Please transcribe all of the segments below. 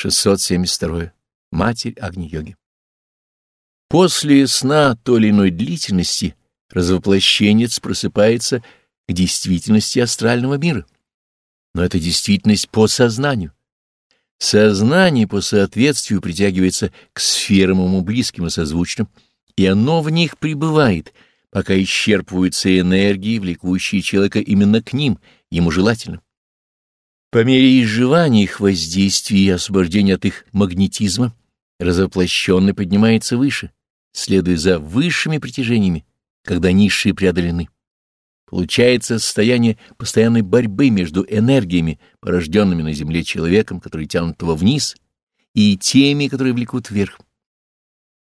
672. Матерь Агни-йоги. После сна той или иной длительности развоплощенец просыпается к действительности астрального мира. Но это действительность по сознанию. Сознание по соответствию притягивается к сферам ему близким и созвучным, и оно в них пребывает, пока исчерпываются энергии, влекущие человека именно к ним, ему желательно. По мере изживания их воздействия и освобождения от их магнетизма, развоплощенный поднимается выше, следуя за высшими притяжениями, когда низшие преодолены. Получается состояние постоянной борьбы между энергиями, порожденными на Земле человеком, который тянут его вниз, и теми, которые влекут вверх.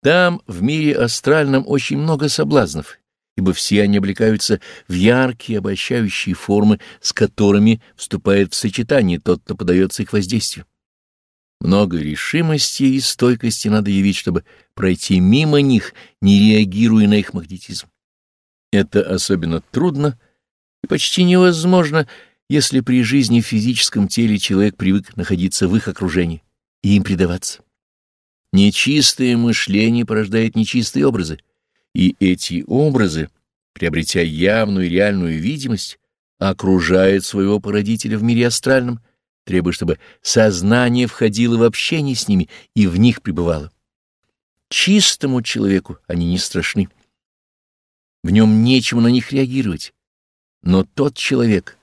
Там, в мире астральном, очень много соблазнов, ибо все они облекаются в яркие обольщающие формы, с которыми вступает в сочетание тот, кто подается их воздействию. Много решимости и стойкости надо явить, чтобы пройти мимо них, не реагируя на их магнетизм. Это особенно трудно и почти невозможно, если при жизни в физическом теле человек привык находиться в их окружении и им предаваться. Нечистое мышление порождает нечистые образы, и эти образы, приобретя явную и реальную видимость, окружают своего породителя в мире астральном, требуя, чтобы сознание входило в общение с ними и в них пребывало. Чистому человеку они не страшны. В нем нечему на них реагировать. Но тот человек,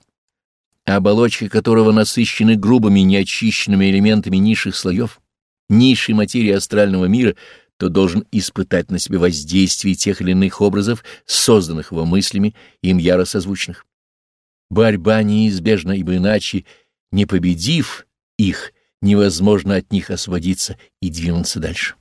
оболочки которого насыщены грубыми неочищенными элементами низших слоев, низшей материи астрального мира, то должен испытать на себе воздействие тех или иных образов, созданных его мыслями, им яро созвучных. Борьба неизбежна, ибо иначе не победив их, невозможно от них освободиться и двинуться дальше.